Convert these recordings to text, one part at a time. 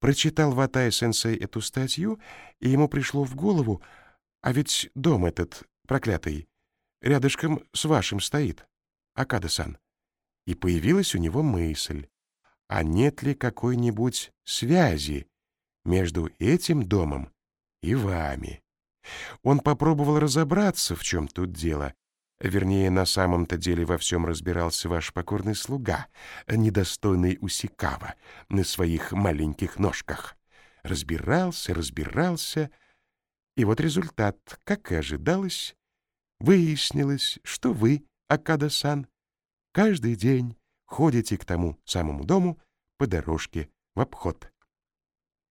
Прочитал Ватай-сенсей эту статью, и ему пришло в голову, а ведь дом этот, проклятый, рядышком с вашим стоит, Акада-сан. И появилась у него мысль, а нет ли какой-нибудь связи между этим домом и вами? Он попробовал разобраться, в чем тут дело, Вернее, на самом-то деле во всем разбирался ваш покорный слуга, недостойный Усикава, на своих маленьких ножках. Разбирался, разбирался, и вот результат, как и ожидалось, выяснилось, что вы, Акада-сан, каждый день ходите к тому самому дому по дорожке в обход.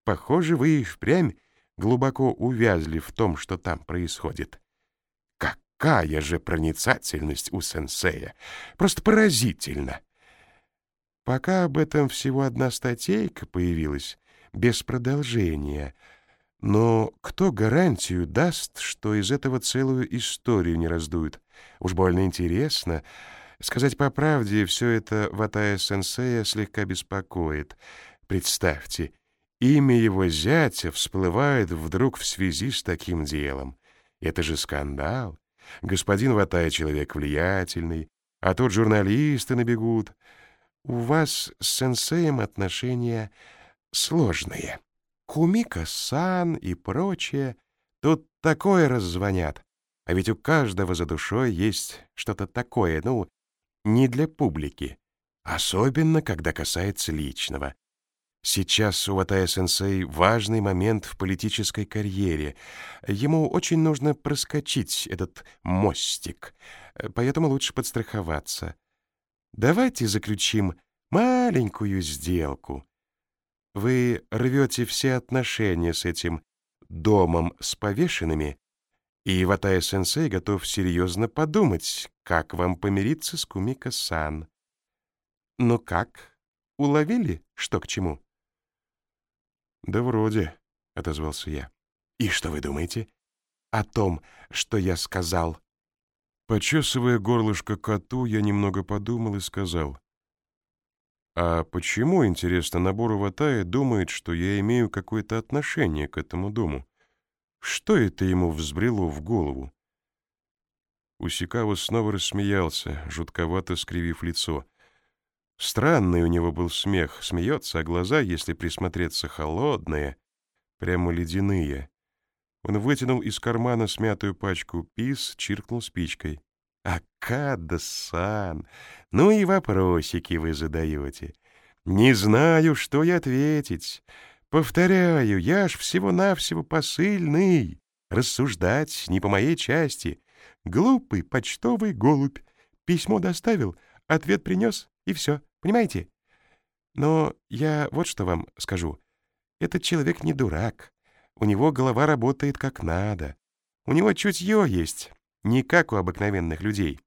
Похоже, вы и впрямь глубоко увязли в том, что там происходит. Какая же проницательность у сенсея! Просто поразительно! Пока об этом всего одна статейка появилась, без продолжения. Но кто гарантию даст, что из этого целую историю не раздуют? Уж больно интересно. Сказать по правде, все это Ватая Сенсея слегка беспокоит. Представьте, имя его зятя всплывает вдруг в связи с таким делом. Это же скандал. Господин Ватай человек влиятельный, а тут журналисты набегут. У вас с сенсеем отношения сложные. Кумика-сан и прочее. Тут такое раззвонят. А ведь у каждого за душой есть что-то такое, ну, не для публики. Особенно, когда касается личного. Сейчас у Ватая-сенсей важный момент в политической карьере. Ему очень нужно проскочить этот мостик, поэтому лучше подстраховаться. Давайте заключим маленькую сделку. Вы рвете все отношения с этим домом с повешенными, и Ватая-сенсей готов серьезно подумать, как вам помириться с Кумика-сан. Ну как, уловили, что к чему? «Да вроде», — отозвался я. «И что вы думаете о том, что я сказал?» Почесывая горлышко коту, я немного подумал и сказал. «А почему, интересно, набор Ватая думает, что я имею какое-то отношение к этому дому? Что это ему взбрело в голову?» Усикава снова рассмеялся, жутковато скривив лицо. Странный у него был смех, смеется, а глаза, если присмотреться, холодные, прямо ледяные. Он вытянул из кармана смятую пачку пис, чиркнул спичкой. «Акада-сан, ну и вопросики вы задаете. Не знаю, что и ответить. Повторяю, я ж всего-навсего посыльный. Рассуждать не по моей части. Глупый почтовый голубь. Письмо доставил, ответ принес, и все, понимаете? Но я вот что вам скажу. Этот человек не дурак. У него голова работает как надо. У него чутье есть, не как у обыкновенных людей.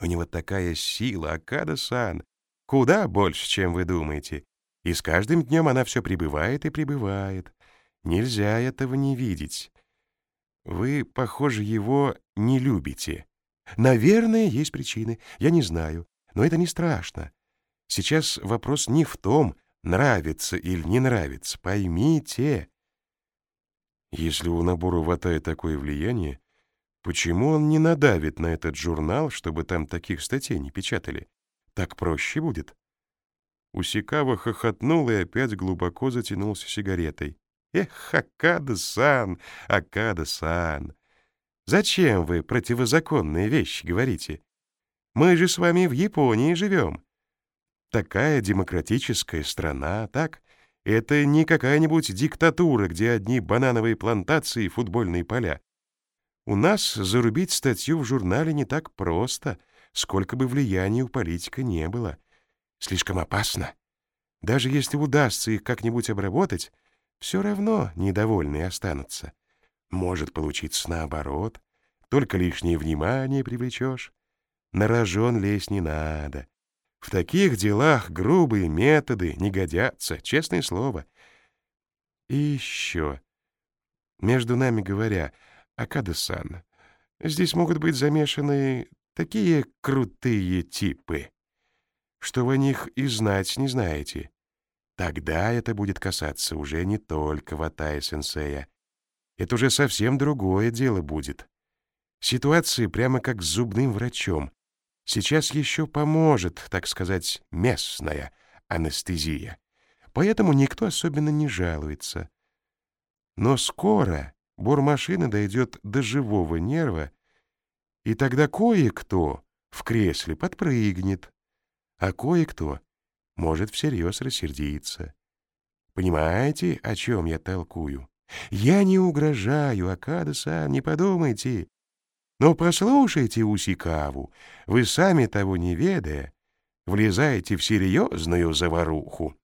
У него такая сила, Акада-сан, куда больше, чем вы думаете. И с каждым днем она все прибывает и прибывает. Нельзя этого не видеть. Вы, похоже, его не любите. Наверное, есть причины, я не знаю. Но это не страшно. Сейчас вопрос не в том, нравится или не нравится. Поймите. Если у набора Ватая такое влияние, почему он не надавит на этот журнал, чтобы там таких статей не печатали? Так проще будет. Усикава хохотнул и опять глубоко затянулся сигаретой. «Эх, Акада-сан, Акада-сан! Зачем вы противозаконные вещи говорите? Мы же с вами в Японии живем. Такая демократическая страна, так? Это не какая-нибудь диктатура, где одни банановые плантации и футбольные поля. У нас зарубить статью в журнале не так просто, сколько бы влияния у политика не было. Слишком опасно. Даже если удастся их как-нибудь обработать, все равно недовольные останутся. Может получиться наоборот. Только лишнее внимание привлечешь. На рожон лезть не надо. В таких делах грубые методы не годятся, честное слово. И еще. Между нами говоря, Акада-сан, здесь могут быть замешаны такие крутые типы, что вы о них и знать не знаете. Тогда это будет касаться уже не только Ватая-сенсея. Это уже совсем другое дело будет. Ситуация прямо как с зубным врачом. Сейчас еще поможет, так сказать, местная анестезия. Поэтому никто особенно не жалуется. Но скоро бормашина дойдет до живого нерва, и тогда кое-кто в кресле подпрыгнет, а кое-кто может всерьез рассердиться. Понимаете, о чем я толкую? Я не угрожаю, Акада-сан, не подумайте. Но послушайте Усикаву, вы сами того не ведая, влезаете в серьезную заваруху.